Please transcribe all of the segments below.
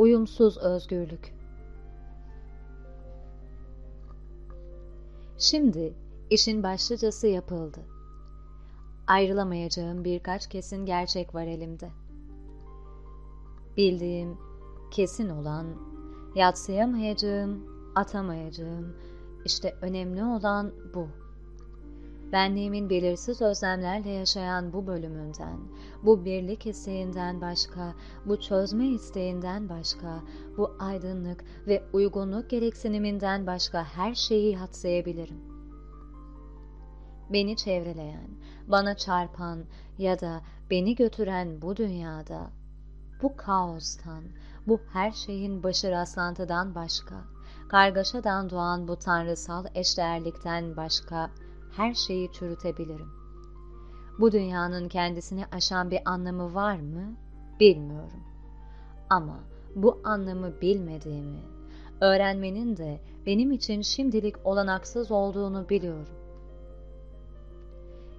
Uyumsuz özgürlük. Şimdi işin başlıcası yapıldı. Ayrılamayacağım birkaç kesin gerçek var elimde. Bildiğim, kesin olan, yatsıyamayacağım, atamayacağım, işte önemli olan bu. Benliğimin belirsiz özlemlerle yaşayan bu bölümünden, bu birlik isteğinden başka, bu çözme isteğinden başka, bu aydınlık ve uygunluk gereksiniminden başka her şeyi hatsayabilirim. Beni çevreleyen, bana çarpan ya da beni götüren bu dünyada, bu kaostan, bu her şeyin başı rastlantıdan başka, kargaşadan doğan bu tanrısal eşdeğerlikten başka, her şeyi çürütebilirim. Bu dünyanın kendisini aşan bir anlamı var mı? Bilmiyorum. Ama bu anlamı bilmediğimi, öğrenmenin de benim için şimdilik olanaksız olduğunu biliyorum.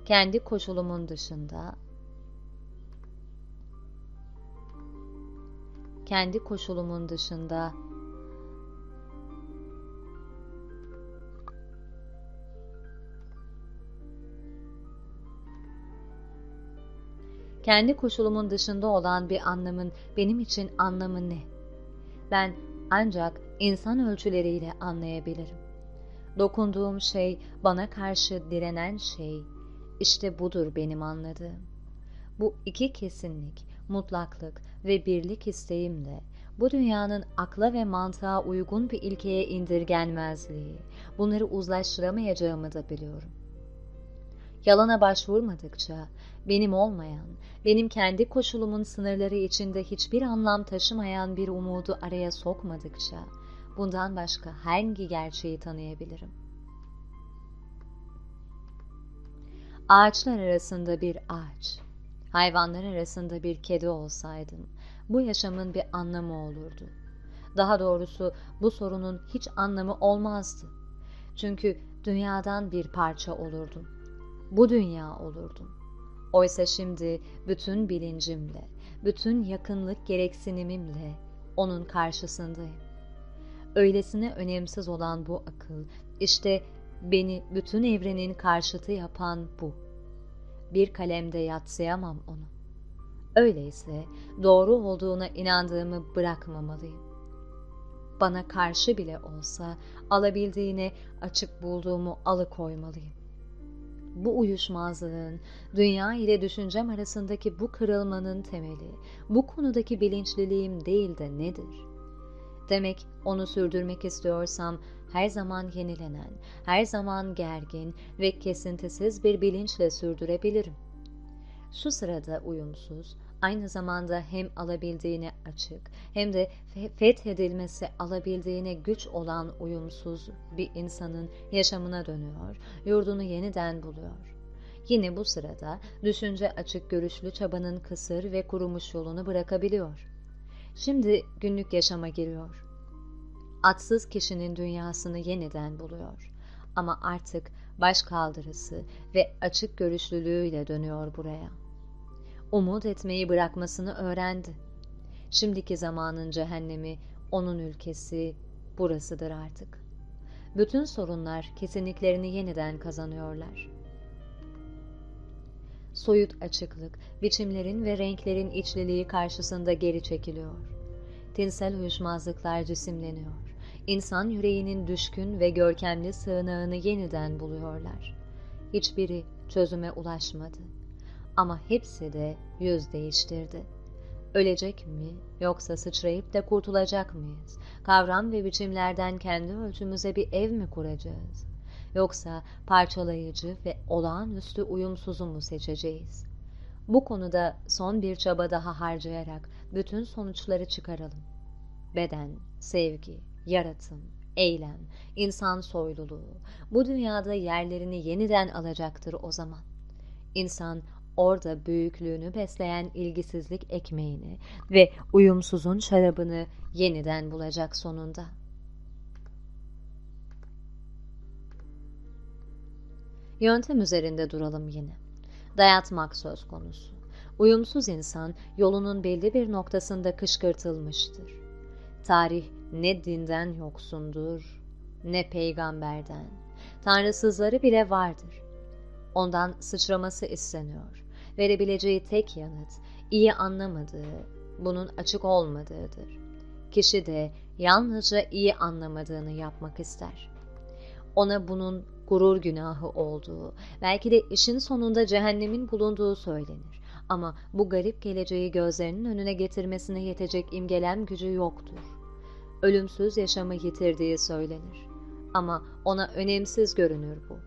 Kendi koşulumun dışında kendi koşulumun dışında kendi koşulumun dışında olan bir anlamın benim için anlamı ne? Ben ancak insan ölçüleriyle anlayabilirim. Dokunduğum şey, bana karşı direnen şey, işte budur benim anladığım. Bu iki kesinlik, mutlaklık ve birlik isteğimle bu dünyanın akla ve mantığa uygun bir ilkeye indirgenmezliği, bunları uzlaştıramayacağımı da biliyorum. Yalana başvurmadıkça, benim olmayan, benim kendi koşulumun sınırları içinde hiçbir anlam taşımayan bir umudu araya sokmadıkça, bundan başka hangi gerçeği tanıyabilirim? Ağaçlar arasında bir ağaç, hayvanlar arasında bir kedi olsaydım, bu yaşamın bir anlamı olurdu. Daha doğrusu bu sorunun hiç anlamı olmazdı. Çünkü dünyadan bir parça olurdum. Bu dünya olurdum. Oysa şimdi bütün bilincimle, bütün yakınlık gereksinimimle onun karşısındayım. Öylesine önemsiz olan bu akıl, işte beni bütün evrenin karşıtı yapan bu. Bir kalemde yatsıyamam onu. Öyleyse doğru olduğuna inandığımı bırakmamalıyım. Bana karşı bile olsa alabildiğine açık bulduğumu alıkoymalıyım bu uyuşmazlığın, dünya ile düşüncem arasındaki bu kırılmanın temeli, bu konudaki bilinçliliğim değil de nedir? Demek onu sürdürmek istiyorsam her zaman yenilenen, her zaman gergin ve kesintisiz bir bilinçle sürdürebilirim. Şu sırada uyumsuz, aynı zamanda hem alabildiğine açık hem de fethedilmesi alabildiğine güç olan uyumsuz bir insanın yaşamına dönüyor, yurdunu yeniden buluyor. Yine bu sırada düşünce açık görüşlü çabanın kısır ve kurumuş yolunu bırakabiliyor. Şimdi günlük yaşama giriyor. Atsız kişinin dünyasını yeniden buluyor. Ama artık baş kaldırısı ve açık görüşlülüğüyle dönüyor buraya umut etmeyi bırakmasını öğrendi. Şimdiki zamanın cehennemi, onun ülkesi burasıdır artık. Bütün sorunlar kesinliklerini yeniden kazanıyorlar. Soyut açıklık, biçimlerin ve renklerin içliliği karşısında geri çekiliyor. Tinsel uyuşmazlıklar cisimleniyor. İnsan yüreğinin düşkün ve görkemli sığınağını yeniden buluyorlar. Hiçbiri çözüme ulaşmadı ama hepsi de yüz değiştirdi. Ölecek mi yoksa sıçrayıp da kurtulacak mıyız? Kavram ve biçimlerden kendi ölçümüze bir ev mi kuracağız? Yoksa parçalayıcı ve olağanüstü uyumsuzu mu seçeceğiz? Bu konuda son bir çaba daha harcayarak bütün sonuçları çıkaralım. Beden, sevgi, yaratım, eylem, insan soyluluğu bu dünyada yerlerini yeniden alacaktır o zaman. İnsan orada büyüklüğünü besleyen ilgisizlik ekmeğini ve uyumsuzun şarabını yeniden bulacak sonunda. Yöntem üzerinde duralım yine. Dayatmak söz konusu. Uyumsuz insan yolunun belli bir noktasında kışkırtılmıştır. Tarih ne dinden yoksundur, ne peygamberden. Tanrısızları bile vardır. Ondan sıçraması isteniyor. Verebileceği tek yanıt, iyi anlamadığı, bunun açık olmadığıdır. Kişi de yalnızca iyi anlamadığını yapmak ister. Ona bunun gurur günahı olduğu, belki de işin sonunda cehennemin bulunduğu söylenir. Ama bu garip geleceği gözlerinin önüne getirmesine yetecek imgelem gücü yoktur. Ölümsüz yaşamı yitirdiği söylenir. Ama ona önemsiz görünür bu.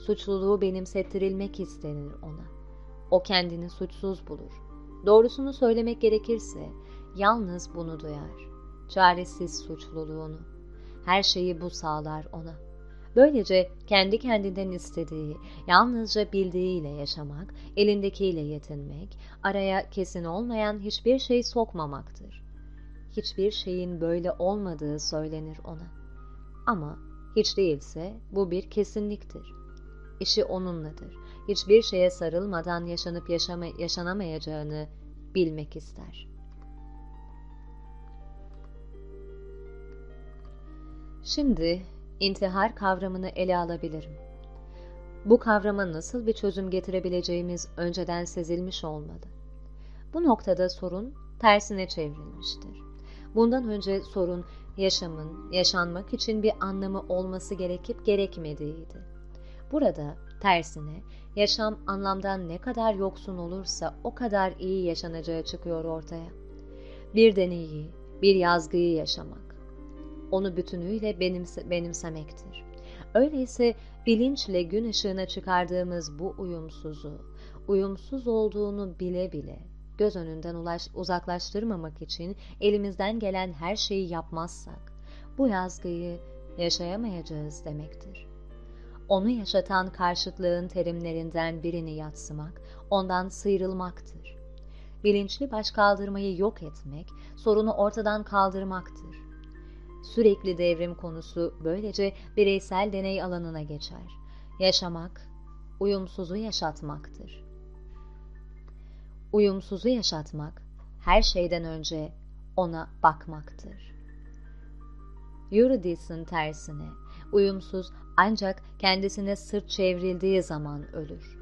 Suçluluğu benimsettirilmek istenir ona. O kendini suçsuz bulur. Doğrusunu söylemek gerekirse yalnız bunu duyar. Çaresiz suçluluğunu. Her şeyi bu sağlar ona. Böylece kendi kendinden istediği, yalnızca bildiğiyle yaşamak, elindekiyle yetinmek, araya kesin olmayan hiçbir şey sokmamaktır. Hiçbir şeyin böyle olmadığı söylenir ona. Ama hiç değilse bu bir kesinliktir. İşi onunladır. Hiçbir şeye sarılmadan yaşanıp yaşama, yaşanamayacağını bilmek ister. Şimdi intihar kavramını ele alabilirim. Bu kavrama nasıl bir çözüm getirebileceğimiz önceden sezilmiş olmalı. Bu noktada sorun tersine çevrilmiştir. Bundan önce sorun yaşamın yaşanmak için bir anlamı olması gerekip gerekmediğiydi. Burada tersine yaşam anlamdan ne kadar yoksun olursa o kadar iyi yaşanacağı çıkıyor ortaya. Bir deneyi, bir yazgıyı yaşamak, onu bütünüyle benimse, benimsemektir. Öyleyse bilinçle gün ışığına çıkardığımız bu uyumsuzu, uyumsuz olduğunu bile bile göz önünden ulaş, uzaklaştırmamak için elimizden gelen her şeyi yapmazsak, bu yazgıyı yaşayamayacağız demektir. Onu yaşatan karşıtlığın terimlerinden birini yatsımak, ondan sıyrılmaktır. Bilinçli başkaldırmayı yok etmek, sorunu ortadan kaldırmaktır. Sürekli devrim konusu böylece bireysel deney alanına geçer. Yaşamak, uyumsuzu yaşatmaktır. Uyumsuzu yaşatmak, her şeyden önce ona bakmaktır. Eurydice'ın tersine, uyumsuz ancak kendisine sırt çevrildiği zaman ölür.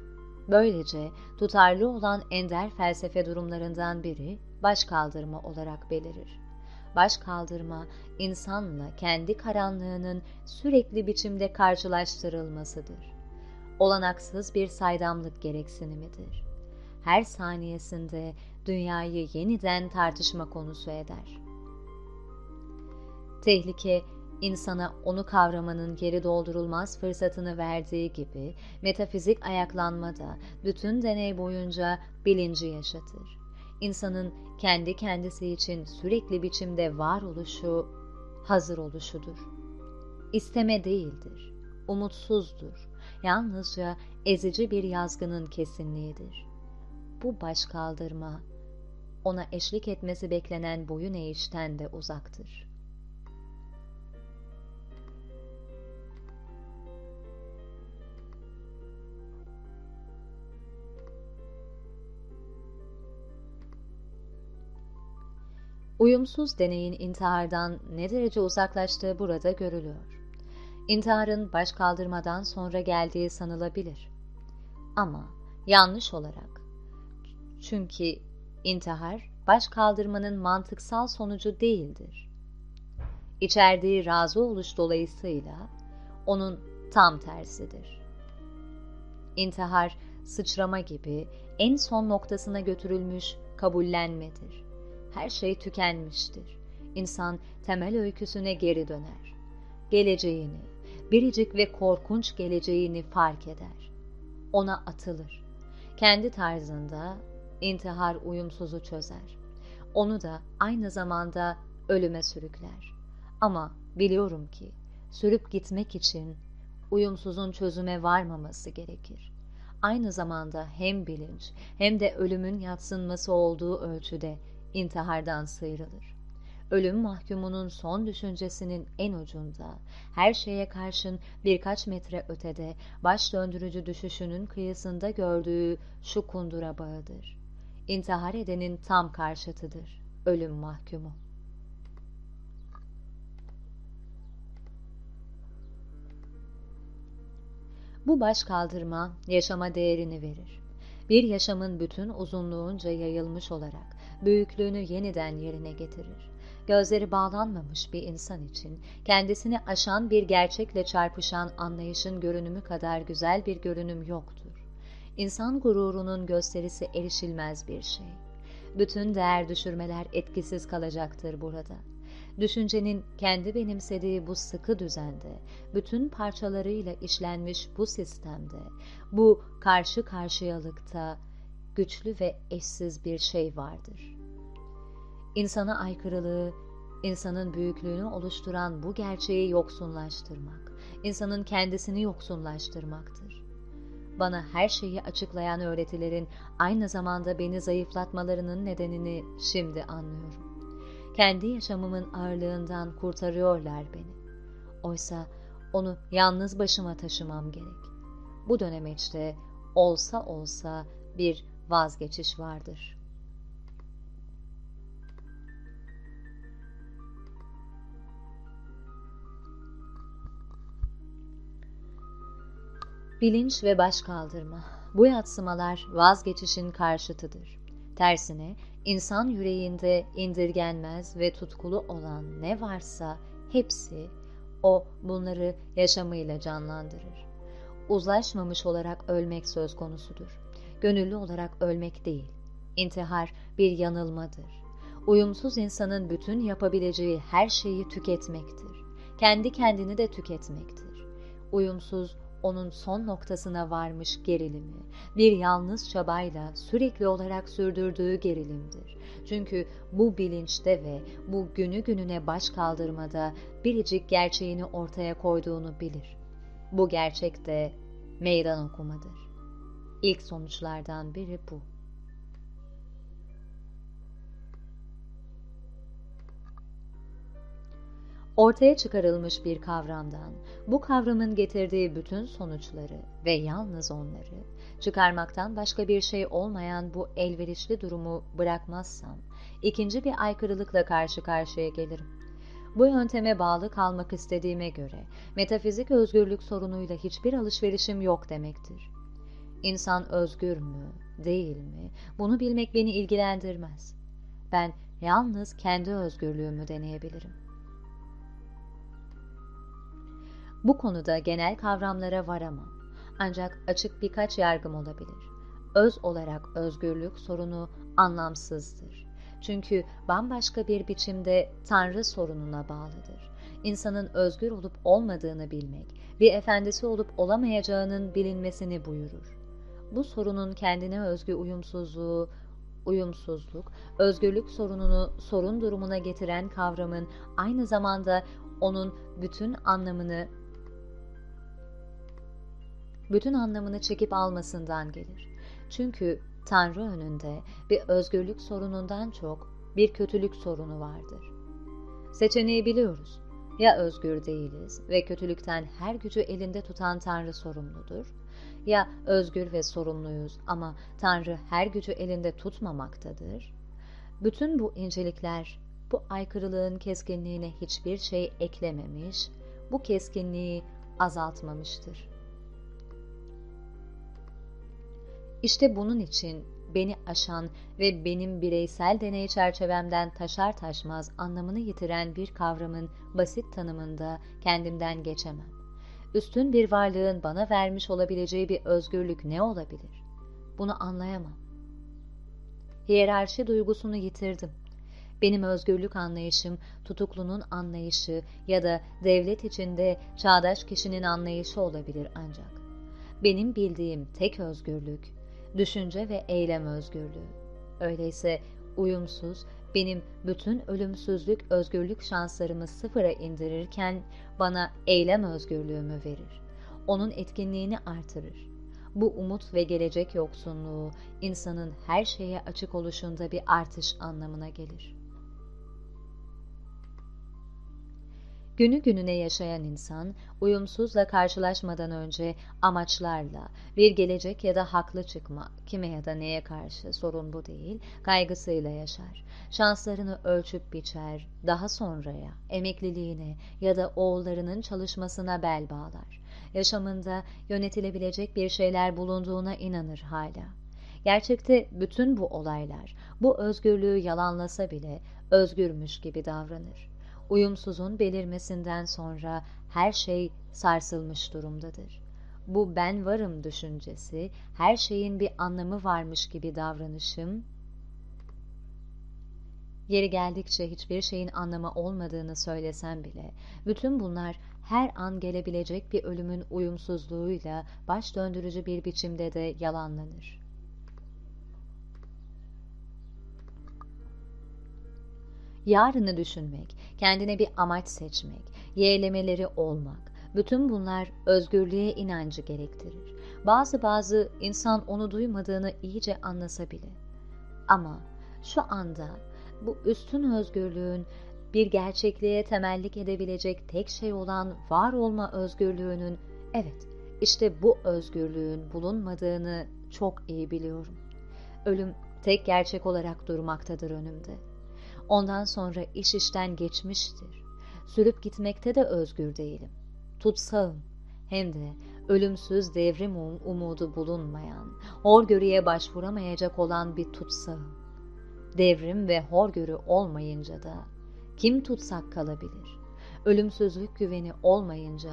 Böylece tutarlı olan ender felsefe durumlarından biri baş kaldırma olarak belirir. Baş kaldırma, insanla kendi karanlığının sürekli biçimde karşılaştırılmasıdır. Olanaksız bir saydamlık gereksinimidir. Her saniyesinde dünyayı yeniden tartışma konusu eder. Tehlike, insana onu kavramanın geri doldurulmaz fırsatını verdiği gibi metafizik ayaklanma da bütün deney boyunca bilinci yaşatır. İnsanın kendi kendisi için sürekli biçimde var oluşu, hazır oluşudur. İsteme değildir, umutsuzdur, yalnızca ezici bir yazgının kesinliğidir. Bu baş kaldırma, ona eşlik etmesi beklenen boyun eğişten de uzaktır. Uyumsuz deneyin intihardan ne derece uzaklaştığı burada görülüyor. İntiharın baş kaldırmadan sonra geldiği sanılabilir. Ama yanlış olarak. Çünkü intihar baş kaldırmanın mantıksal sonucu değildir. İçerdiği razı oluş dolayısıyla onun tam tersidir. İntihar sıçrama gibi en son noktasına götürülmüş kabullenmedir her şey tükenmiştir. İnsan temel öyküsüne geri döner. Geleceğini, biricik ve korkunç geleceğini fark eder. Ona atılır. Kendi tarzında intihar uyumsuzu çözer. Onu da aynı zamanda ölüme sürükler. Ama biliyorum ki sürüp gitmek için uyumsuzun çözüme varmaması gerekir. Aynı zamanda hem bilinç hem de ölümün yatsınması olduğu ölçüde intihardan sıyrılır. Ölüm mahkumunun son düşüncesinin en ucunda, her şeye karşın birkaç metre ötede, baş döndürücü düşüşünün kıyısında gördüğü şu kundura bağıdır. İntihar edenin tam karşıtıdır, ölüm mahkumu. Bu baş kaldırma yaşama değerini verir. Bir yaşamın bütün uzunluğunca yayılmış olarak büyüklüğünü yeniden yerine getirir. Gözleri bağlanmamış bir insan için kendisini aşan bir gerçekle çarpışan anlayışın görünümü kadar güzel bir görünüm yoktur. İnsan gururunun gösterisi erişilmez bir şey. Bütün değer düşürmeler etkisiz kalacaktır burada. Düşüncenin kendi benimsediği bu sıkı düzende, bütün parçalarıyla işlenmiş bu sistemde, bu karşı karşıyalıkta güçlü ve eşsiz bir şey vardır. İnsana aykırılığı, insanın büyüklüğünü oluşturan bu gerçeği yoksunlaştırmak, insanın kendisini yoksunlaştırmaktır. Bana her şeyi açıklayan öğretilerin aynı zamanda beni zayıflatmalarının nedenini şimdi anlıyorum. Kendi yaşamımın ağırlığından kurtarıyorlar beni. Oysa onu yalnız başıma taşımam gerek. Bu dönemeçte olsa olsa bir vazgeçiş vardır. Bilinç ve baş kaldırma. Bu yatsımalar vazgeçişin karşıtıdır. Tersine insan yüreğinde indirgenmez ve tutkulu olan ne varsa hepsi o bunları yaşamıyla canlandırır. Uzlaşmamış olarak ölmek söz konusudur. Gönüllü olarak ölmek değil. İntihar bir yanılmadır. Uyumsuz insanın bütün yapabileceği her şeyi tüketmektir. Kendi kendini de tüketmektir. Uyumsuz onun son noktasına varmış gerilimi, bir yalnız çabayla sürekli olarak sürdürdüğü gerilimdir. Çünkü bu bilinçte ve bu günü gününe baş kaldırmada biricik gerçeğini ortaya koyduğunu bilir. Bu gerçek de meydan okumadır. İlk sonuçlardan biri bu. ortaya çıkarılmış bir kavramdan, bu kavramın getirdiği bütün sonuçları ve yalnız onları, çıkarmaktan başka bir şey olmayan bu elverişli durumu bırakmazsam, ikinci bir aykırılıkla karşı karşıya gelirim. Bu yönteme bağlı kalmak istediğime göre, metafizik özgürlük sorunuyla hiçbir alışverişim yok demektir. İnsan özgür mü, değil mi, bunu bilmek beni ilgilendirmez. Ben yalnız kendi özgürlüğümü deneyebilirim.'' Bu konuda genel kavramlara varamam. Ancak açık birkaç yargım olabilir. Öz olarak özgürlük sorunu anlamsızdır. Çünkü bambaşka bir biçimde Tanrı sorununa bağlıdır. İnsanın özgür olup olmadığını bilmek, bir efendisi olup olamayacağının bilinmesini buyurur. Bu sorunun kendine özgü uyumsuzluğu, uyumsuzluk, özgürlük sorununu sorun durumuna getiren kavramın aynı zamanda onun bütün anlamını bütün anlamını çekip almasından gelir. Çünkü Tanrı önünde bir özgürlük sorunundan çok bir kötülük sorunu vardır. Seçeneği biliyoruz. Ya özgür değiliz ve kötülükten her gücü elinde tutan Tanrı sorumludur ya özgür ve sorumluyuz ama Tanrı her gücü elinde tutmamaktadır. Bütün bu incelikler bu aykırılığın keskinliğine hiçbir şey eklememiş, bu keskinliği azaltmamıştır. İşte bunun için beni aşan ve benim bireysel deney çerçevemden taşar taşmaz anlamını yitiren bir kavramın basit tanımında kendimden geçemem. Üstün bir varlığın bana vermiş olabileceği bir özgürlük ne olabilir? Bunu anlayamam. Hiyerarşi duygusunu yitirdim. Benim özgürlük anlayışım tutuklunun anlayışı ya da devlet içinde çağdaş kişinin anlayışı olabilir ancak. Benim bildiğim tek özgürlük düşünce ve eylem özgürlüğü. Öyleyse uyumsuz, benim bütün ölümsüzlük özgürlük şanslarımı sıfıra indirirken bana eylem özgürlüğümü verir. Onun etkinliğini artırır. Bu umut ve gelecek yoksunluğu insanın her şeye açık oluşunda bir artış anlamına gelir. Günü gününe yaşayan insan, uyumsuzla karşılaşmadan önce amaçlarla, bir gelecek ya da haklı çıkma, kime ya da neye karşı sorun bu değil, kaygısıyla yaşar. Şanslarını ölçüp biçer, daha sonraya, emekliliğine ya da oğullarının çalışmasına bel bağlar. yaşamında yönetilebilecek bir şeyler bulunduğuna inanır hala. Gerçekte bütün bu olaylar, bu özgürlüğü yalanlasa bile özgürmüş gibi davranır. Uyumsuzun belirmesinden sonra her şey sarsılmış durumdadır. Bu ben varım düşüncesi, her şeyin bir anlamı varmış gibi davranışım, Yeri geldikçe hiçbir şeyin anlamı olmadığını söylesem bile, bütün bunlar her an gelebilecek bir ölümün uyumsuzluğuyla baş döndürücü bir biçimde de yalanlanır. Yarını düşünmek, kendine bir amaç seçmek, yeğlemeleri olmak, bütün bunlar özgürlüğe inancı gerektirir. Bazı bazı insan onu duymadığını iyice anlasa bile. Ama şu anda bu üstün özgürlüğün bir gerçekliğe temellik edebilecek tek şey olan var olma özgürlüğünün, evet işte bu özgürlüğün bulunmadığını çok iyi biliyorum. Ölüm tek gerçek olarak durmaktadır önümde. Ondan sonra iş işten geçmiştir. Sürüp gitmekte de özgür değilim. Tutsağım. Hem de ölümsüz devrim um umudu bulunmayan, horgörüye başvuramayacak olan bir tutsağım. Devrim ve horgörü olmayınca da kim tutsak kalabilir? Ölümsüzlük güveni olmayınca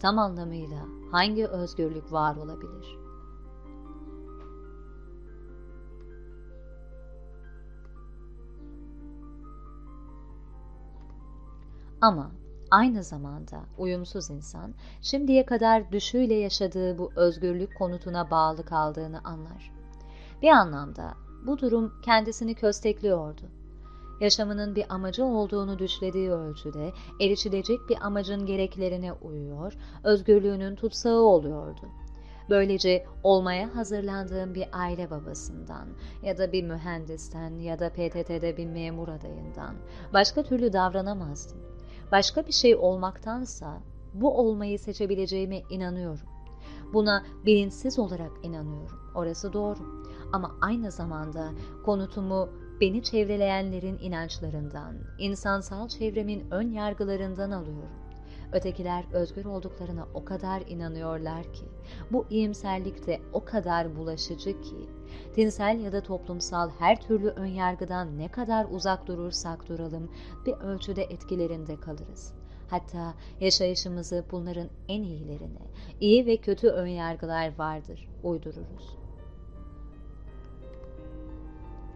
tam anlamıyla hangi özgürlük var olabilir? Ama aynı zamanda uyumsuz insan şimdiye kadar düşüyle yaşadığı bu özgürlük konutuna bağlı kaldığını anlar. Bir anlamda bu durum kendisini köstekliyordu. Yaşamının bir amacı olduğunu düşlediği ölçüde erişilecek bir amacın gereklerine uyuyor, özgürlüğünün tutsağı oluyordu. Böylece olmaya hazırlandığım bir aile babasından ya da bir mühendisten ya da PTT'de bir memur adayından başka türlü davranamazdım. Başka bir şey olmaktansa bu olmayı seçebileceğime inanıyorum. Buna bilinçsiz olarak inanıyorum. Orası doğru. Ama aynı zamanda konutumu beni çevreleyenlerin inançlarından, insansal çevremin ön yargılarından alıyorum. Ötekiler özgür olduklarına o kadar inanıyorlar ki, bu iyimserlik de o kadar bulaşıcı ki, dinsel ya da toplumsal her türlü ön yargıdan ne kadar uzak durursak duralım, bir ölçüde etkilerinde kalırız. Hatta yaşayışımızı bunların en iyilerine, iyi ve kötü ön yargılar vardır, uydururuz.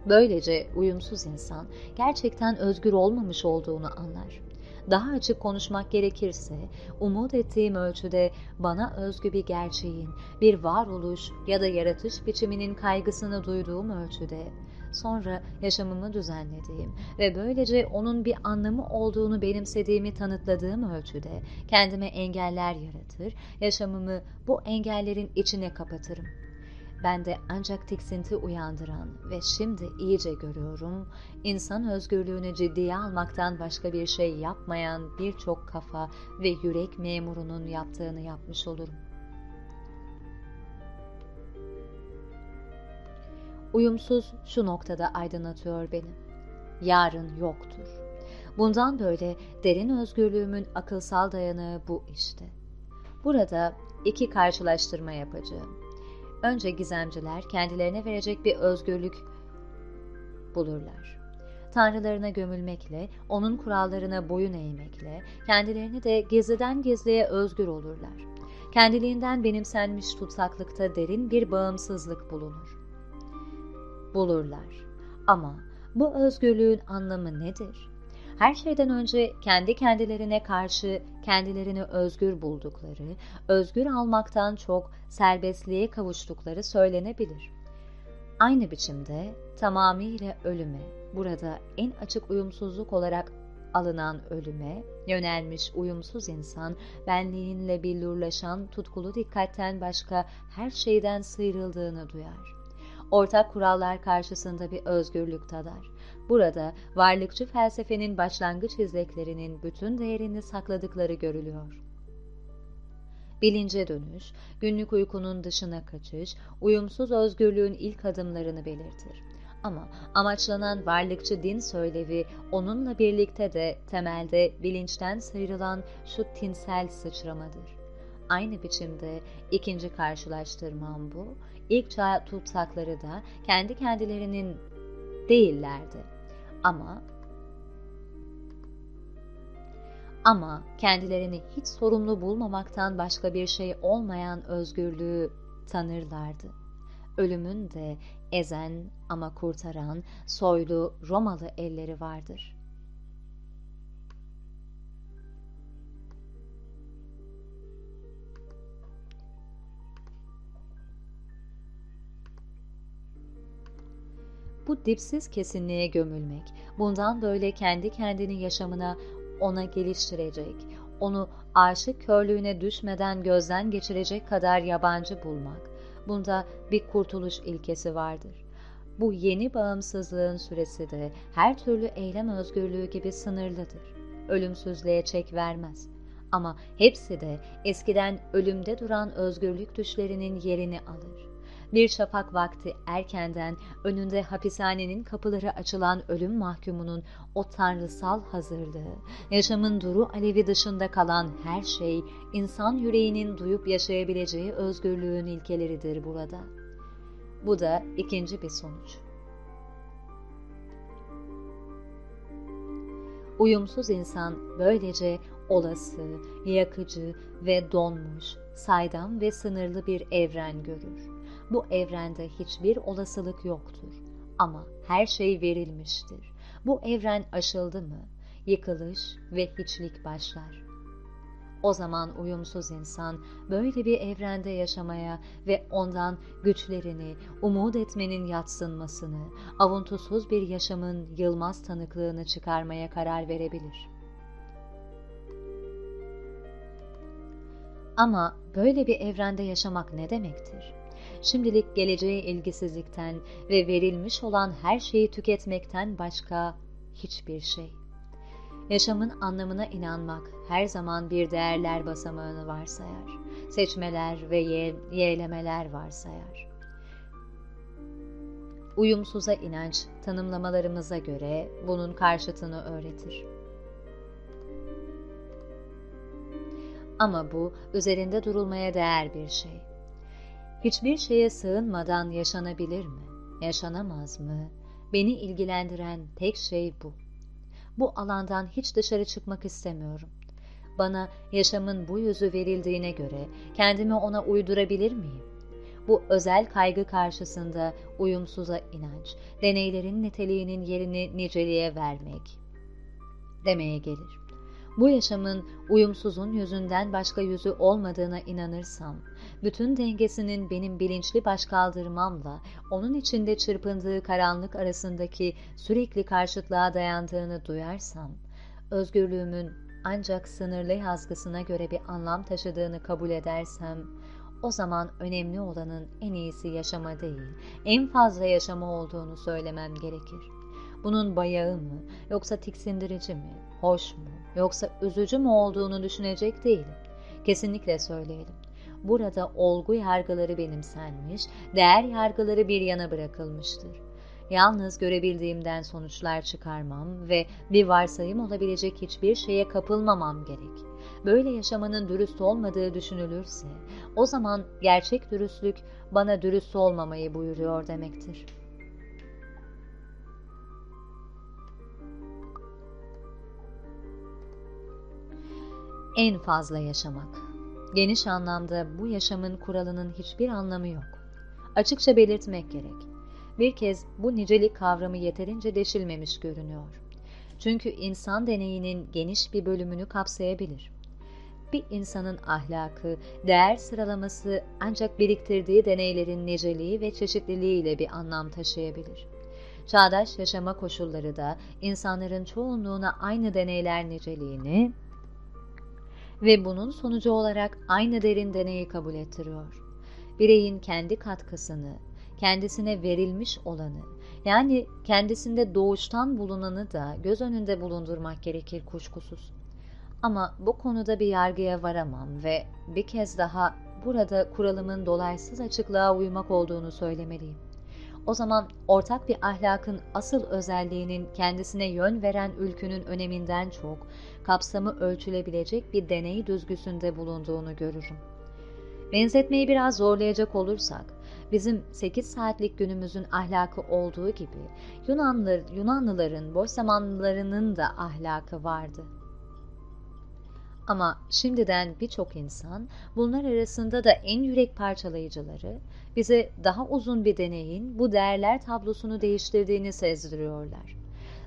Böylece uyumsuz insan gerçekten özgür olmamış olduğunu anlar. Daha açık konuşmak gerekirse, umut ettiğim ölçüde bana özgü bir gerçeğin, bir varoluş ya da yaratış biçiminin kaygısını duyduğum ölçüde, sonra yaşamımı düzenlediğim ve böylece onun bir anlamı olduğunu benimsediğimi tanıtladığım ölçüde kendime engeller yaratır, yaşamımı bu engellerin içine kapatırım.'' Bende ancak tiksinti uyandıran ve şimdi iyice görüyorum, insan özgürlüğünü ciddiye almaktan başka bir şey yapmayan birçok kafa ve yürek memurunun yaptığını yapmış olurum. Uyumsuz şu noktada aydınlatıyor beni. Yarın yoktur. Bundan böyle derin özgürlüğümün akılsal dayanağı bu işte. Burada iki karşılaştırma yapacağım. Önce gizemciler kendilerine verecek bir özgürlük bulurlar. Tanrılarına gömülmekle, onun kurallarına boyun eğmekle, kendilerini de gizliden gizliye özgür olurlar. Kendiliğinden benimsenmiş tutsaklıkta derin bir bağımsızlık bulunur. Bulurlar. Ama bu özgürlüğün anlamı nedir? Her şeyden önce kendi kendilerine karşı kendilerini özgür buldukları, özgür almaktan çok serbestliğe kavuştukları söylenebilir. Aynı biçimde tamamıyla ölüme, burada en açık uyumsuzluk olarak alınan ölüme yönelmiş uyumsuz insan, benliğinle billurlaşan tutkulu dikkatten başka her şeyden sıyrıldığını duyar. Ortak kurallar karşısında bir özgürlük tadar Burada varlıkçı felsefenin başlangıç izleklerinin bütün değerini sakladıkları görülüyor. Bilince dönüş, günlük uykunun dışına kaçış, uyumsuz özgürlüğün ilk adımlarını belirtir. Ama amaçlanan varlıkçı din söylevi onunla birlikte de temelde bilinçten sıyrılan şu tinsel sıçramadır. aynı biçimde ikinci karşılaştırmam bu. İlk çağ tutsakları da kendi kendilerinin değillerdi. Ama ama kendilerini hiç sorumlu bulmamaktan başka bir şey olmayan özgürlüğü tanırlardı. Ölümün de ezen ama kurtaran soylu Romalı elleri vardır. Bu dipsiz kesinliğe gömülmek, bundan böyle kendi kendini yaşamına ona geliştirecek, onu aşık körlüğüne düşmeden gözden geçirecek kadar yabancı bulmak, bunda bir kurtuluş ilkesi vardır. Bu yeni bağımsızlığın süresi de her türlü eylem özgürlüğü gibi sınırlıdır. Ölümsüzlüğe çek vermez. Ama hepsi de eskiden ölümde duran özgürlük düşlerinin yerini alır. Bir şafak vakti erkenden önünde hapishanenin kapıları açılan ölüm mahkumunun o tanrısal hazırlığı, yaşamın duru alevi dışında kalan her şey, insan yüreğinin duyup yaşayabileceği özgürlüğün ilkeleridir burada. Bu da ikinci bir sonuç. Uyumsuz insan böylece olası, yakıcı ve donmuş, saydam ve sınırlı bir evren görür bu evrende hiçbir olasılık yoktur. Ama her şey verilmiştir. Bu evren aşıldı mı, yıkılış ve hiçlik başlar. O zaman uyumsuz insan böyle bir evrende yaşamaya ve ondan güçlerini, umut etmenin yatsınmasını, avuntusuz bir yaşamın yılmaz tanıklığını çıkarmaya karar verebilir. Ama böyle bir evrende yaşamak ne demektir? Şimdilik geleceğe ilgisizlikten ve verilmiş olan her şeyi tüketmekten başka hiçbir şey. Yaşamın anlamına inanmak her zaman bir değerler basamağını varsayar. Seçmeler ve ye yeğlemeler varsayar. Uyumsuza inanç tanımlamalarımıza göre bunun karşıtını öğretir. Ama bu üzerinde durulmaya değer bir şey. Hiçbir şeye sığınmadan yaşanabilir mi? Yaşanamaz mı? Beni ilgilendiren tek şey bu. Bu alandan hiç dışarı çıkmak istemiyorum. Bana yaşamın bu yüzü verildiğine göre kendimi ona uydurabilir miyim? Bu özel kaygı karşısında uyumsuza inanç, deneylerin niteliğinin yerini niceliğe vermek demeye gelir. Bu yaşamın uyumsuzun yüzünden başka yüzü olmadığına inanırsam, bütün dengesinin benim bilinçli başkaldırmamla onun içinde çırpındığı karanlık arasındaki sürekli karşıtlığa dayandığını duyarsam, özgürlüğümün ancak sınırlı yazgısına göre bir anlam taşıdığını kabul edersem, o zaman önemli olanın en iyisi yaşama değil, en fazla yaşama olduğunu söylemem gerekir. Bunun bayağı mı, yoksa tiksindirici mi, hoş mu, yoksa üzücü mü olduğunu düşünecek değilim. Kesinlikle söyleyelim. Burada olgu yargıları benimsenmiş, değer yargıları bir yana bırakılmıştır. Yalnız görebildiğimden sonuçlar çıkarmam ve bir varsayım olabilecek hiçbir şeye kapılmamam gerek. Böyle yaşamanın dürüst olmadığı düşünülürse, o zaman gerçek dürüstlük bana dürüst olmamayı buyuruyor demektir.'' En fazla yaşamak. Geniş anlamda bu yaşamın kuralının hiçbir anlamı yok. Açıkça belirtmek gerek. Bir kez bu nicelik kavramı yeterince deşilmemiş görünüyor. Çünkü insan deneyinin geniş bir bölümünü kapsayabilir. Bir insanın ahlakı, değer sıralaması ancak biriktirdiği deneylerin niceliği ve çeşitliliği ile bir anlam taşıyabilir. Çağdaş yaşama koşulları da insanların çoğunluğuna aynı deneyler niceliğini, ve bunun sonucu olarak aynı derin deneyi kabul ettiriyor. Bireyin kendi katkısını, kendisine verilmiş olanı, yani kendisinde doğuştan bulunanı da göz önünde bulundurmak gerekir kuşkusuz. Ama bu konuda bir yargıya varamam ve bir kez daha burada kuralımın dolaysız açıklığa uymak olduğunu söylemeliyim. O zaman ortak bir ahlakın asıl özelliğinin kendisine yön veren ülkünün öneminden çok kapsamı ölçülebilecek bir deney düzgüsünde bulunduğunu görürüm. Benzetmeyi biraz zorlayacak olursak, bizim 8 saatlik günümüzün ahlakı olduğu gibi Yunanlılar, Yunanlıların boş zamanlarının da ahlakı vardı. Ama şimdiden birçok insan bunlar arasında da en yürek parçalayıcıları bize daha uzun bir deneyin bu değerler tablosunu değiştirdiğini sezdiriyorlar.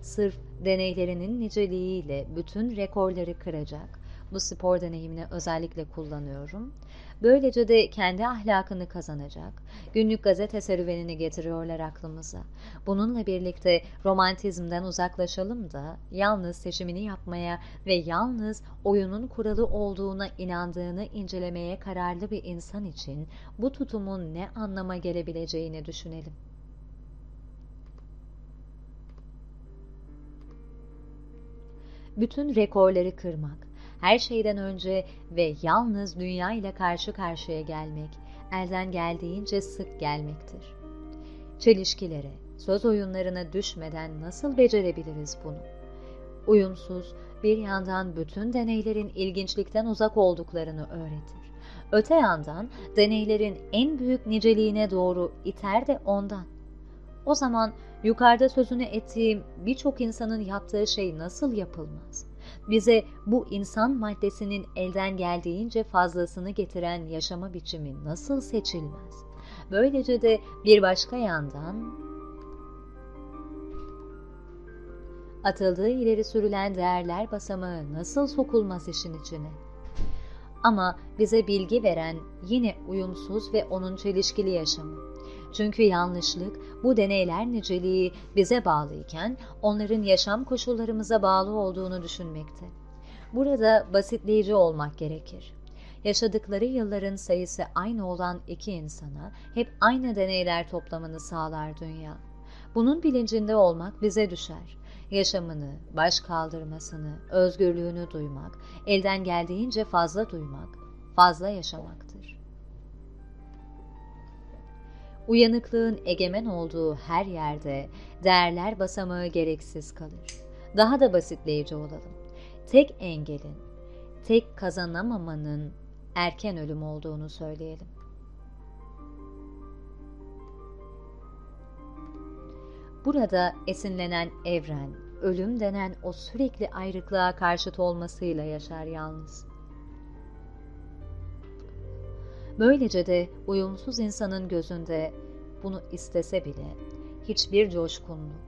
Sırf deneylerinin niceliğiyle bütün rekorları kıracak, bu spor deneyimini özellikle kullanıyorum. Böylece de kendi ahlakını kazanacak, günlük gazete serüvenini getiriyorlar aklımıza. Bununla birlikte romantizmden uzaklaşalım da yalnız seçimini yapmaya ve yalnız oyunun kuralı olduğuna inandığını incelemeye kararlı bir insan için bu tutumun ne anlama gelebileceğini düşünelim. Bütün rekorları kırmak, her şeyden önce ve yalnız dünya ile karşı karşıya gelmek, elden geldiğince sık gelmektir. Çelişkilere, söz oyunlarına düşmeden nasıl becerebiliriz bunu? Uyumsuz, bir yandan bütün deneylerin ilginçlikten uzak olduklarını öğretir. Öte yandan deneylerin en büyük niceliğine doğru iter de ondan. O zaman yukarıda sözünü ettiğim birçok insanın yaptığı şey nasıl yapılmaz? bize bu insan maddesinin elden geldiğince fazlasını getiren yaşama biçimi nasıl seçilmez? Böylece de bir başka yandan atıldığı ileri sürülen değerler basamağı nasıl sokulmaz işin içine? Ama bize bilgi veren yine uyumsuz ve onun çelişkili yaşamı. Çünkü yanlışlık bu deneyler niceliği bize bağlıyken onların yaşam koşullarımıza bağlı olduğunu düşünmekte. Burada basitleyici olmak gerekir. Yaşadıkları yılların sayısı aynı olan iki insana hep aynı deneyler toplamını sağlar dünya. Bunun bilincinde olmak bize düşer. Yaşamını, baş kaldırmasını, özgürlüğünü duymak, elden geldiğince fazla duymak, fazla yaşamaktır. Uyanıklığın egemen olduğu her yerde değerler basamağı gereksiz kalır. Daha da basitleyici olalım. Tek engelin, tek kazanamamanın erken ölüm olduğunu söyleyelim. Burada esinlenen evren, ölüm denen o sürekli ayrıklığa karşıt olmasıyla yaşar yalnız. Böylece de uyumsuz insanın gözünde bunu istese bile hiçbir coşkunluk,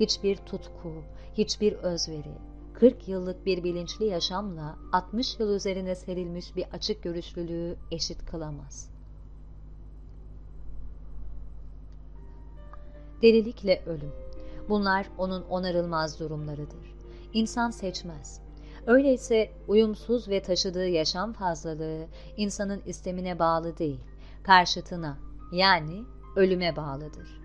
hiçbir tutku, hiçbir özveri, 40 yıllık bir bilinçli yaşamla 60 yıl üzerine serilmiş bir açık görüşlülüğü eşit kılamaz. Delilikle ölüm. Bunlar onun onarılmaz durumlarıdır. İnsan seçmez. Öyleyse uyumsuz ve taşıdığı yaşam fazlalığı insanın istemine bağlı değil, karşıtına yani ölüme bağlıdır.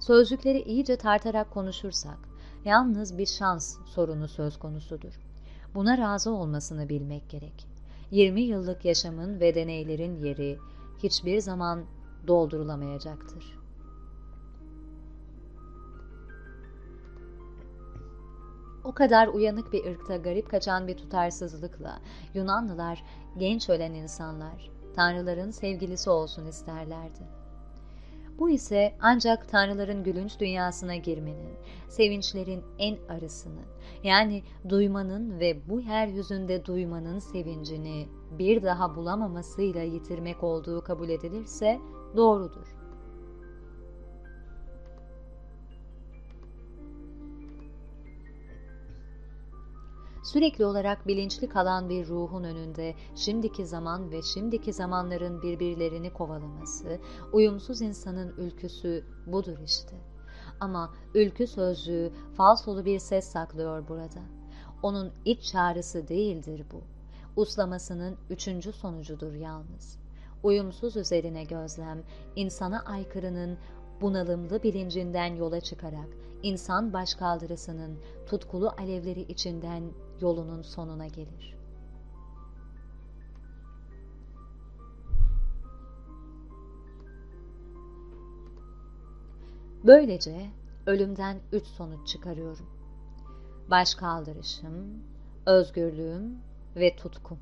Sözcükleri iyice tartarak konuşursak, yalnız bir şans sorunu söz konusudur. Buna razı olmasını bilmek gerek. 20 yıllık yaşamın ve deneylerin yeri hiçbir zaman doldurulamayacaktır. O kadar uyanık bir ırkta garip kaçan bir tutarsızlıkla Yunanlılar genç ölen insanlar, tanrıların sevgilisi olsun isterlerdi. Bu ise ancak tanrıların gülünç dünyasına girmenin, sevinçlerin en arısını, yani duymanın ve bu yeryüzünde duymanın sevincini bir daha bulamamasıyla yitirmek olduğu kabul edilirse doğrudur. Sürekli olarak bilinçli kalan bir ruhun önünde şimdiki zaman ve şimdiki zamanların birbirlerini kovalaması, uyumsuz insanın ülküsü budur işte. Ama ülkü sözcüğü falsolu bir ses saklıyor burada. Onun iç çağrısı değildir bu. Uslamasının üçüncü sonucudur yalnız. Uyumsuz üzerine gözlem, insana aykırının bunalımlı bilincinden yola çıkarak insan başkaldırısının tutkulu alevleri içinden yolunun sonuna gelir. Böylece ölümden üç sonuç çıkarıyorum. Baş kaldırışım, özgürlüğüm ve tutku.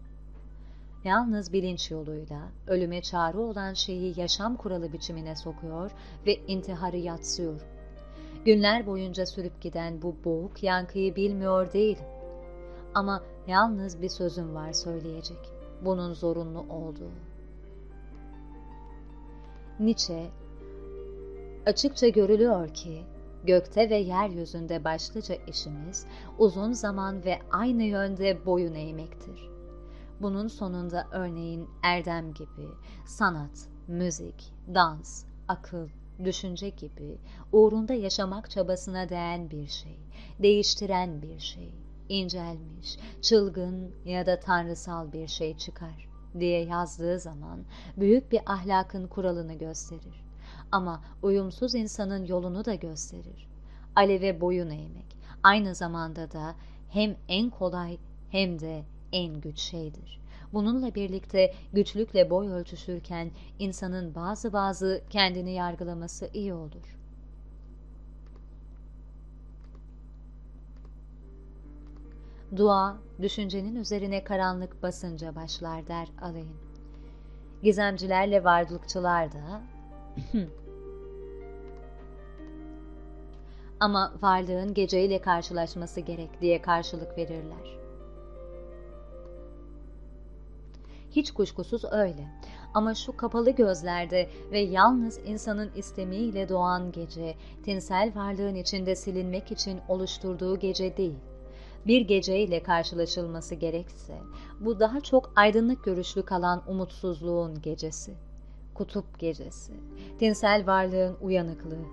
Yalnız bilinç yoluyla ölüme çağrı olan şeyi yaşam kuralı biçimine sokuyor ve intiharı yatsıyor. Günler boyunca sürüp giden bu boğuk yankıyı bilmiyor değilim. Ama yalnız bir sözüm var söyleyecek. Bunun zorunlu olduğu. Nietzsche, açıkça görülüyor ki gökte ve yeryüzünde başlıca işimiz uzun zaman ve aynı yönde boyun eğmektir. Bunun sonunda örneğin erdem gibi, sanat, müzik, dans, akıl, düşünce gibi uğrunda yaşamak çabasına değen bir şey, değiştiren bir şey, incelmiş, çılgın ya da tanrısal bir şey çıkar diye yazdığı zaman büyük bir ahlakın kuralını gösterir. Ama uyumsuz insanın yolunu da gösterir. Aleve boyun eğmek aynı zamanda da hem en kolay hem de en güç şeydir. Bununla birlikte güçlükle boy ölçüşürken insanın bazı bazı kendini yargılaması iyi olur. Dua, düşüncenin üzerine karanlık basınca başlar der alayın. Gizemcilerle varlıkçılar da ama varlığın geceyle karşılaşması gerek diye karşılık verirler. Hiç kuşkusuz öyle. Ama şu kapalı gözlerde ve yalnız insanın istemiyle doğan gece, tinsel varlığın içinde silinmek için oluşturduğu gece değil. Bir geceyle karşılaşılması gerekse, bu daha çok aydınlık görüşlü kalan umutsuzluğun gecesi. Kutup gecesi, tinsel varlığın uyanıklığı,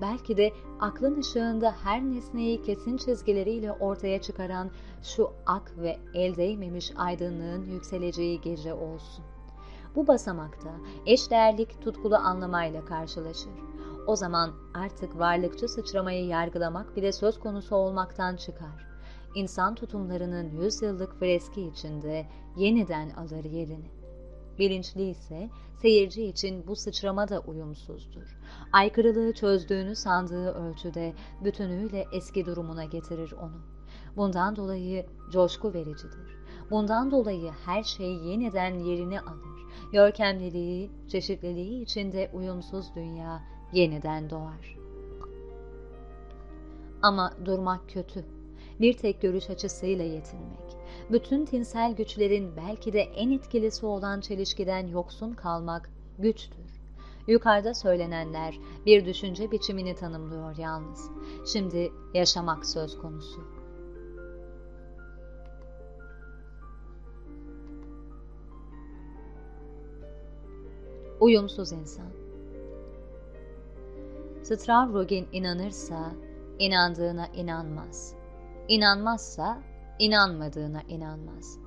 belki de aklın ışığında her nesneyi kesin çizgileriyle ortaya çıkaran şu ak ve el değmemiş aydınlığın yükseleceği gece olsun. Bu basamakta eşdeğerlik tutkulu anlamayla karşılaşır. O zaman artık varlıkçı sıçramayı yargılamak bile söz konusu olmaktan çıkar. İnsan tutumlarının yüzyıllık freski içinde yeniden alır yerini. Bilinçli ise seyirci için bu sıçrama da uyumsuzdur. Aykırılığı çözdüğünü sandığı ölçüde bütünüyle eski durumuna getirir onu. Bundan dolayı coşku vericidir. Bundan dolayı her şey yeniden yerini alır. Görkemliliği, çeşitliliği içinde uyumsuz dünya yeniden doğar. Ama durmak kötü. Bir tek görüş açısıyla yetinmek. Bütün tinsel güçlerin belki de en etkilisi olan çelişkiden yoksun kalmak güçtür. Yukarıda söylenenler bir düşünce biçimini tanımlıyor yalnız. Şimdi yaşamak söz konusu. Uyumsuz insan Stravrogin inanırsa inandığına inanmaz. İnanmazsa inanmadığına inanmaz.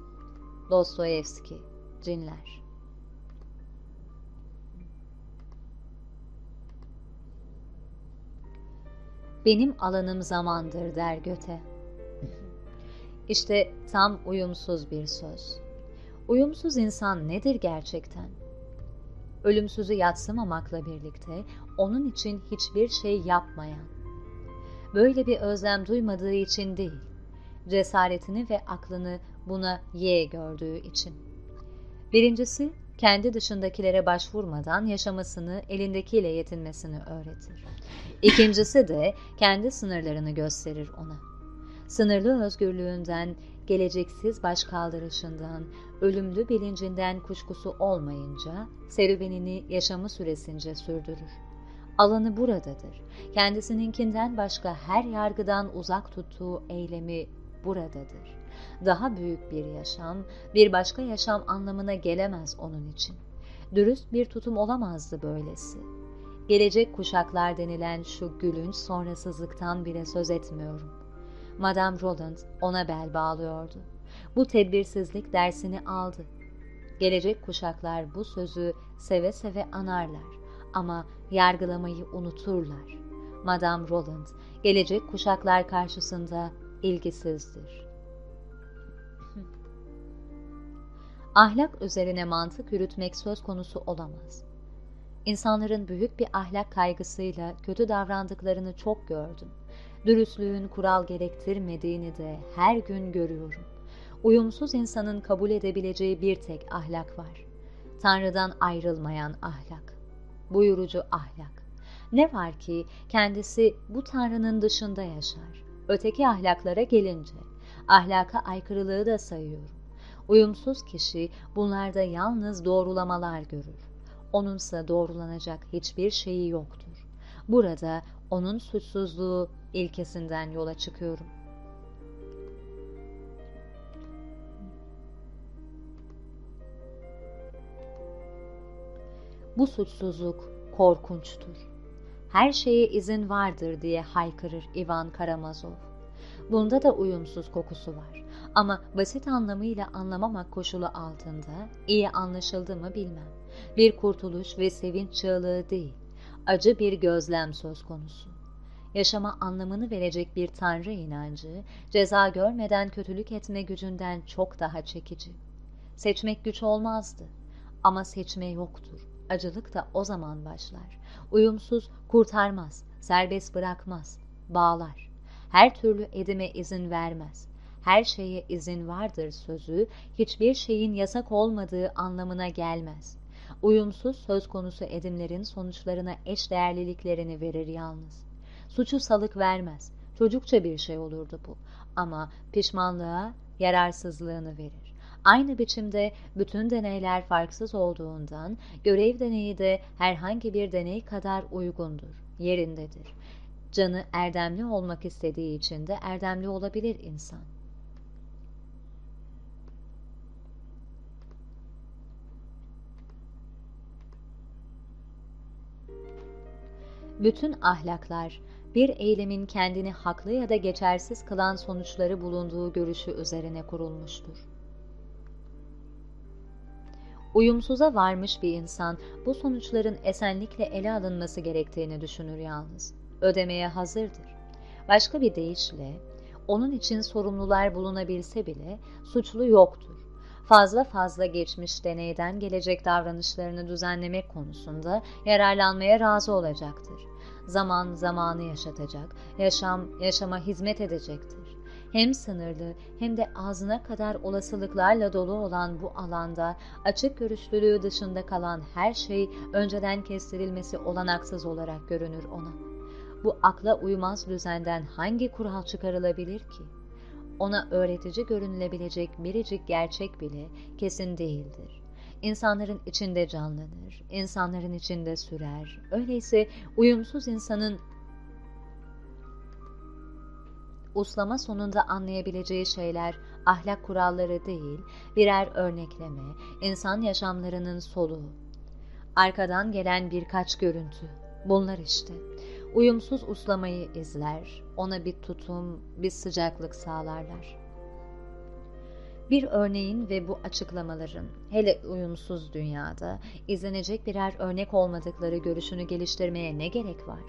Dostoyevski, Cinler Benim alanım zamandır der Göte. İşte tam uyumsuz bir söz. Uyumsuz insan nedir gerçekten? Ölümsüzü yatsımamakla birlikte onun için hiçbir şey yapmayan, böyle bir özlem duymadığı için değil, cesaretini ve aklını buna ye gördüğü için. Birincisi, kendi dışındakilere başvurmadan yaşamasını, elindekiyle yetinmesini öğretir. İkincisi de kendi sınırlarını gösterir ona. Sınırlı özgürlüğünden, geleceksiz başkaldırışından, ölümlü bilincinden kuşkusu olmayınca serüvenini yaşamı süresince sürdürür. Alanı buradadır. Kendisininkinden başka her yargıdan uzak tuttuğu eylemi buradadır. Daha büyük bir yaşam, bir başka yaşam anlamına gelemez onun için. Dürüst bir tutum olamazdı böylesi. Gelecek kuşaklar denilen şu gülünç sonrasızlıktan bile söz etmiyorum. Madame Roland ona bel bağlıyordu. Bu tedbirsizlik dersini aldı. Gelecek kuşaklar bu sözü seve seve anarlar ama yargılamayı unuturlar. Madame Roland gelecek kuşaklar karşısında ilgisizdir. Ahlak üzerine mantık yürütmek söz konusu olamaz. İnsanların büyük bir ahlak kaygısıyla kötü davrandıklarını çok gördüm. Dürüstlüğün kural gerektirmediğini de her gün görüyorum. Uyumsuz insanın kabul edebileceği bir tek ahlak var. Tanrı'dan ayrılmayan ahlak. Buyurucu ahlak. Ne var ki kendisi bu Tanrı'nın dışında yaşar. Öteki ahlaklara gelince ahlaka aykırılığı da sayıyorum. Uyumsuz kişi bunlarda yalnız doğrulamalar görür. Onunsa doğrulanacak hiçbir şeyi yoktur. Burada onun suçsuzluğu ilkesinden yola çıkıyorum. Bu suçsuzluk korkunçtur. Her şeye izin vardır diye haykırır Ivan Karamazov. Bunda da uyumsuz kokusu var. Ama basit anlamıyla anlamamak koşulu altında iyi anlaşıldı mı bilmem. Bir kurtuluş ve sevinç çığlığı değil, acı bir gözlem söz konusu. Yaşama anlamını verecek bir tanrı inancı, ceza görmeden kötülük etme gücünden çok daha çekici. Seçmek güç olmazdı ama seçme yoktur. Acılık da o zaman başlar. Uyumsuz kurtarmaz, serbest bırakmaz, bağlar. Her türlü edime izin vermez. Her şeye izin vardır sözü, hiçbir şeyin yasak olmadığı anlamına gelmez. Uyumsuz söz konusu edimlerin sonuçlarına eş değerliliklerini verir yalnız. Suçu salık vermez. Çocukça bir şey olurdu bu. Ama pişmanlığa yararsızlığını verir. Aynı biçimde bütün deneyler farksız olduğundan görev deneyi de herhangi bir deney kadar uygundur, yerindedir. Canı erdemli olmak istediği için de erdemli olabilir insan. Bütün ahlaklar bir eylemin kendini haklı ya da geçersiz kılan sonuçları bulunduğu görüşü üzerine kurulmuştur. Uyumsuza varmış bir insan bu sonuçların esenlikle ele alınması gerektiğini düşünür yalnız. Ödemeye hazırdır. Başka bir deyişle onun için sorumlular bulunabilse bile suçlu yoktur. Fazla fazla geçmiş deneyden gelecek davranışlarını düzenlemek konusunda yararlanmaya razı olacaktır. Zaman zamanı yaşatacak, yaşam yaşama hizmet edecektir hem sınırlı hem de ağzına kadar olasılıklarla dolu olan bu alanda açık görüşlülüğü dışında kalan her şey önceden kestirilmesi olanaksız olarak görünür ona. Bu akla uymaz düzenden hangi kural çıkarılabilir ki? Ona öğretici görünülebilecek biricik gerçek bile kesin değildir. İnsanların içinde canlanır, insanların içinde sürer. Öyleyse uyumsuz insanın uslama sonunda anlayabileceği şeyler ahlak kuralları değil, birer örnekleme, insan yaşamlarının soluğu. Arkadan gelen birkaç görüntü. Bunlar işte. Uyumsuz uslamayı izler, ona bir tutum, bir sıcaklık sağlarlar. Bir örneğin ve bu açıklamaların, hele uyumsuz dünyada, izlenecek birer örnek olmadıkları görüşünü geliştirmeye ne gerek var?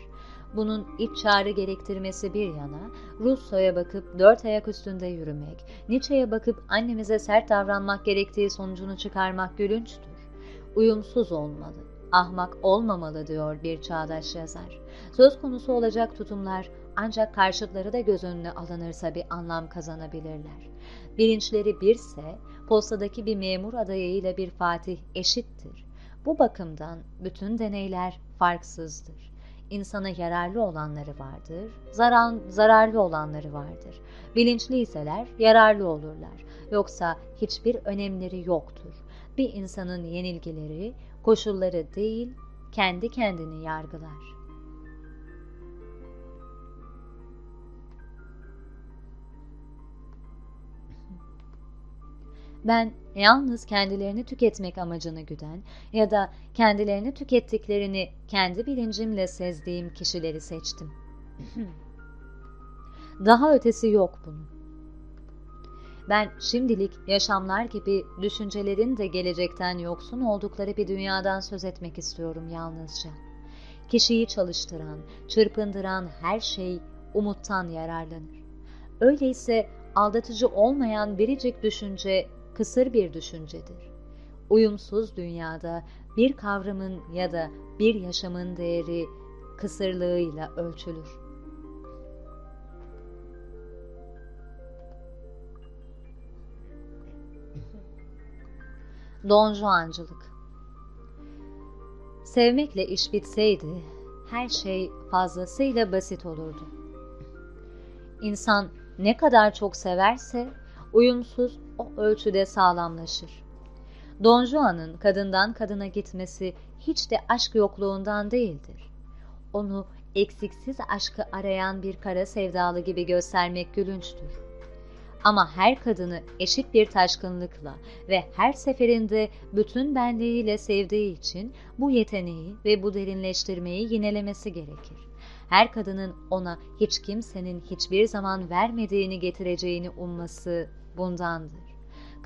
Bunun iç çağrı gerektirmesi bir yana, Russo'ya bakıp dört ayak üstünde yürümek, Nietzsche'ye bakıp annemize sert davranmak gerektiği sonucunu çıkarmak gülünçtür. Uyumsuz olmalı, ahmak olmamalı diyor bir çağdaş yazar. Söz konusu olacak tutumlar ancak karşıtları da göz önüne alınırsa bir anlam kazanabilirler. Bilinçleri birse, postadaki bir memur adayıyla bir fatih eşittir. Bu bakımdan bütün deneyler farksızdır insana yararlı olanları vardır, zarar, zararlı olanları vardır. Bilinçliyseler yararlı olurlar. Yoksa hiçbir önemleri yoktur. Bir insanın yenilgileri, koşulları değil, kendi kendini yargılar. Ben yalnız kendilerini tüketmek amacını güden ya da kendilerini tükettiklerini kendi bilincimle sezdiğim kişileri seçtim. Daha ötesi yok bunun. Ben şimdilik yaşamlar gibi düşüncelerin de gelecekten yoksun oldukları bir dünyadan söz etmek istiyorum yalnızca. Kişiyi çalıştıran, çırpındıran her şey umuttan yararlanır. Öyleyse aldatıcı olmayan biricik düşünce kısır bir düşüncedir. Uyumsuz dünyada bir kavramın ya da bir yaşamın değeri kısırlığıyla ölçülür. Don Juancılık Sevmekle iş bitseydi, her şey fazlasıyla basit olurdu. İnsan ne kadar çok severse, uyumsuz o ölçüde sağlamlaşır. Don Juan'ın kadından kadına gitmesi hiç de aşk yokluğundan değildir. Onu eksiksiz aşkı arayan bir kara sevdalı gibi göstermek gülünçtür. Ama her kadını eşit bir taşkınlıkla ve her seferinde bütün benliğiyle sevdiği için bu yeteneği ve bu derinleştirmeyi yinelemesi gerekir. Her kadının ona hiç kimsenin hiçbir zaman vermediğini getireceğini umması bundandır.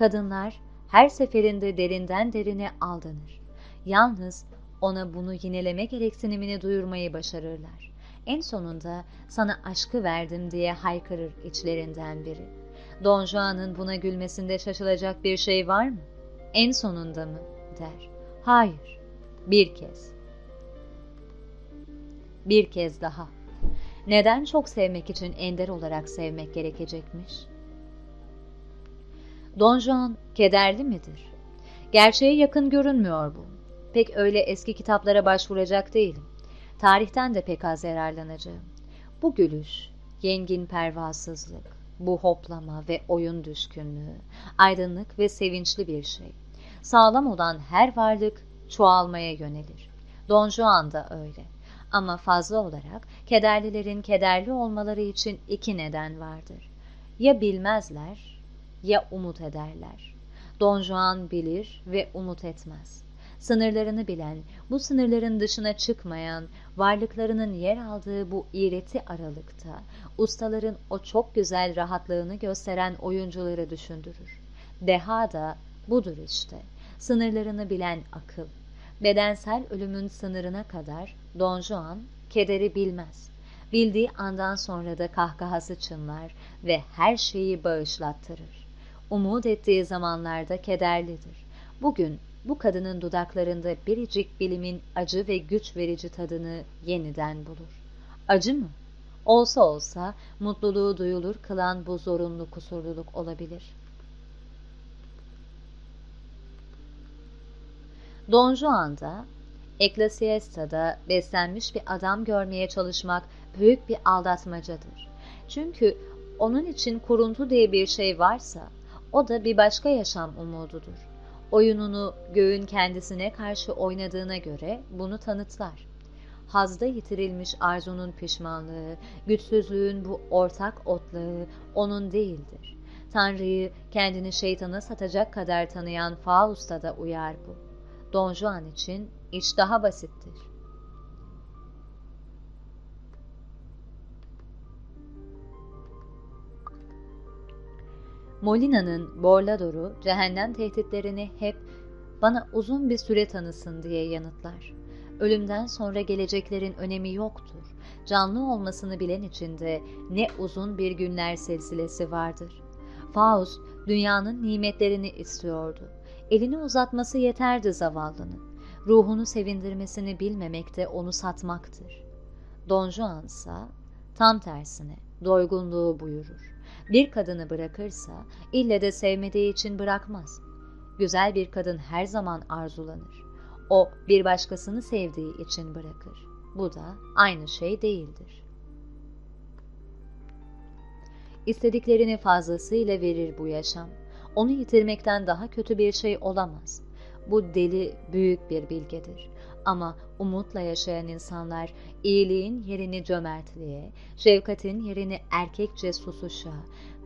Kadınlar her seferinde derinden derine aldanır. Yalnız ona bunu yineleme gereksinimini duyurmayı başarırlar. En sonunda sana aşkı verdim diye haykırır içlerinden biri. Don Juan'ın buna gülmesinde şaşılacak bir şey var mı? En sonunda mı? der. Hayır. Bir kez. Bir kez daha. Neden çok sevmek için ender olarak sevmek gerekecekmiş? Don Juan kederli midir? Gerçeğe yakın görünmüyor bu. Pek öyle eski kitaplara başvuracak değilim. Tarihten de pek az yararlanacağım. Bu gülüş, yengin pervasızlık, bu hoplama ve oyun düşkünlüğü, aydınlık ve sevinçli bir şey. Sağlam olan her varlık çoğalmaya yönelir. Don Juan da öyle. Ama fazla olarak kederlilerin kederli olmaları için iki neden vardır. Ya bilmezler ya umut ederler. Don Juan bilir ve umut etmez. Sınırlarını bilen, bu sınırların dışına çıkmayan, varlıklarının yer aldığı bu iğreti aralıkta, ustaların o çok güzel rahatlığını gösteren oyuncuları düşündürür. Deha da budur işte, sınırlarını bilen akıl. Bedensel ölümün sınırına kadar Don Juan kederi bilmez. Bildiği andan sonra da kahkahası çınlar ve her şeyi bağışlattırır. Umut ettiği zamanlarda kederlidir. Bugün bu kadının dudaklarında biricik bilimin acı ve güç verici tadını yeniden bulur. Acı mı? Olsa olsa mutluluğu duyulur kılan bu zorunlu kusurluluk olabilir. Don Juan'da, Ecclesiasta'da beslenmiş bir adam görmeye çalışmak büyük bir aldatmacadır. Çünkü onun için kuruntu diye bir şey varsa, o da bir başka yaşam umududur oyununu göğün kendisine karşı oynadığına göre bunu tanıtlar. Hazda yitirilmiş arzunun pişmanlığı, güçsüzlüğün bu ortak otlağı onun değildir. Tanrı'yı kendini şeytana satacak kadar tanıyan Faust'a da uyar bu. Don Juan için iş daha basittir. Molina'nın Borladoru cehennem tehditlerini hep bana uzun bir süre tanısın diye yanıtlar. Ölümden sonra geleceklerin önemi yoktur. Canlı olmasını bilen içinde ne uzun bir günler silsilesi vardır. Faust dünyanın nimetlerini istiyordu. Elini uzatması yeterdi zavallının. Ruhunu sevindirmesini bilmemek de onu satmaktır. Don Juan ise tam tersine doygunluğu buyurur. Bir kadını bırakırsa ille de sevmediği için bırakmaz. Güzel bir kadın her zaman arzulanır. O bir başkasını sevdiği için bırakır. Bu da aynı şey değildir. İstediklerini fazlasıyla verir bu yaşam. Onu yitirmekten daha kötü bir şey olamaz. Bu deli büyük bir bilgedir. Ama umutla yaşayan insanlar iyiliğin yerini cömertliğe, şefkatin yerini erkekçe susuşa,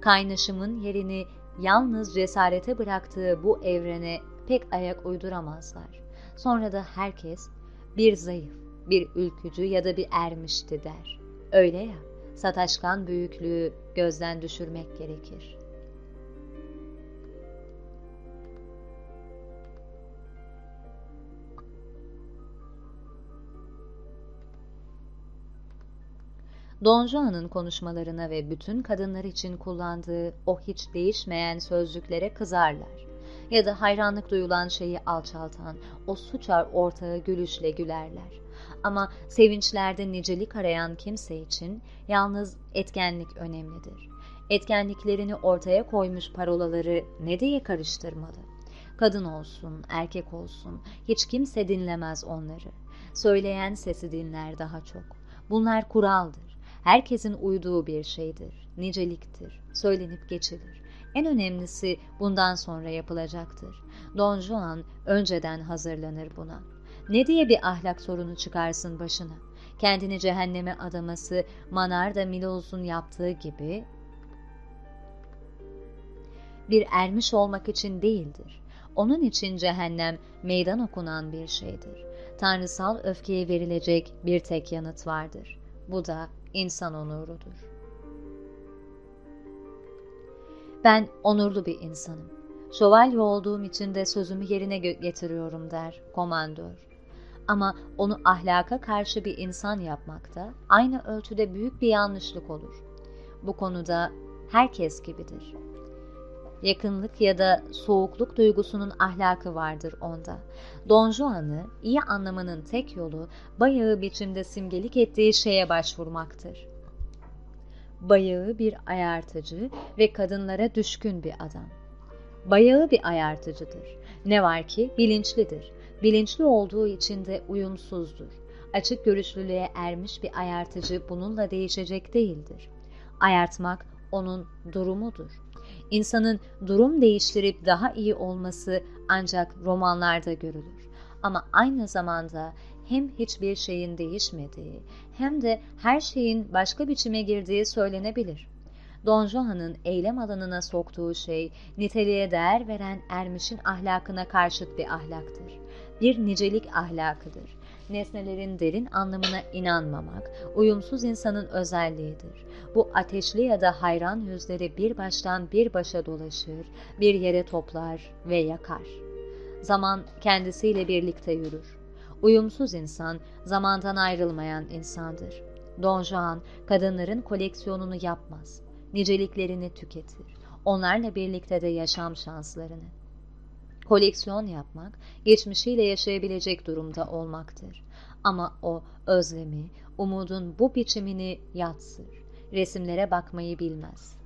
kaynaşımın yerini yalnız cesarete bıraktığı bu evrene pek ayak uyduramazlar. Sonra da herkes bir zayıf, bir ülkücü ya da bir ermişti der. Öyle ya, sataşkan büyüklüğü gözden düşürmek gerekir.'' Don Juan'ın konuşmalarına ve bütün kadınlar için kullandığı o hiç değişmeyen sözcüklere kızarlar. Ya da hayranlık duyulan şeyi alçaltan o suçar ortağı gülüşle gülerler. Ama sevinçlerde nicelik arayan kimse için yalnız etkenlik önemlidir. Etkenliklerini ortaya koymuş parolaları ne diye karıştırmalı? Kadın olsun, erkek olsun, hiç kimse dinlemez onları. Söyleyen sesi dinler daha çok. Bunlar kuraldır. Herkesin uyduğu bir şeydir, niceliktir, söylenip geçilir. En önemlisi bundan sonra yapılacaktır. Don Juan önceden hazırlanır buna. Ne diye bir ahlak sorunu çıkarsın başına? Kendini cehenneme adaması Manarda Miloz'un yaptığı gibi bir ermiş olmak için değildir. Onun için cehennem meydan okunan bir şeydir. Tanrısal öfkeye verilecek bir tek yanıt vardır. Bu da insan onurudur. Ben onurlu bir insanım. Şövalye olduğum için de sözümü yerine getiriyorum der komandör. Ama onu ahlaka karşı bir insan yapmakta aynı ölçüde büyük bir yanlışlık olur. Bu konuda herkes gibidir. Yakınlık ya da soğukluk duygusunun ahlakı vardır onda. Don Juan'ı iyi anlamanın tek yolu bayağı biçimde simgelik ettiği şeye başvurmaktır. Bayağı bir ayartıcı ve kadınlara düşkün bir adam. Bayağı bir ayartıcıdır. Ne var ki bilinçlidir. Bilinçli olduğu için de uyumsuzdur. Açık görüşlülüğe ermiş bir ayartıcı bununla değişecek değildir. Ayartmak onun durumudur. İnsanın durum değiştirip daha iyi olması ancak romanlarda görülür. Ama aynı zamanda hem hiçbir şeyin değişmediği hem de her şeyin başka biçime girdiği söylenebilir. Don Juan'ın eylem alanına soktuğu şey niteliğe değer veren ermişin ahlakına karşıt bir ahlaktır. Bir nicelik ahlakıdır. Nesnelerin derin anlamına inanmamak, uyumsuz insanın özelliğidir. Bu ateşli ya da hayran yüzleri bir baştan bir başa dolaşır, bir yere toplar ve yakar. Zaman kendisiyle birlikte yürür. Uyumsuz insan, zamandan ayrılmayan insandır. Don Juan, kadınların koleksiyonunu yapmaz niceliklerini tüketir. Onlarla birlikte de yaşam şanslarını. Koleksiyon yapmak, geçmişiyle yaşayabilecek durumda olmaktır. Ama o özlemi, umudun bu biçimini yatsır. Resimlere bakmayı bilmez.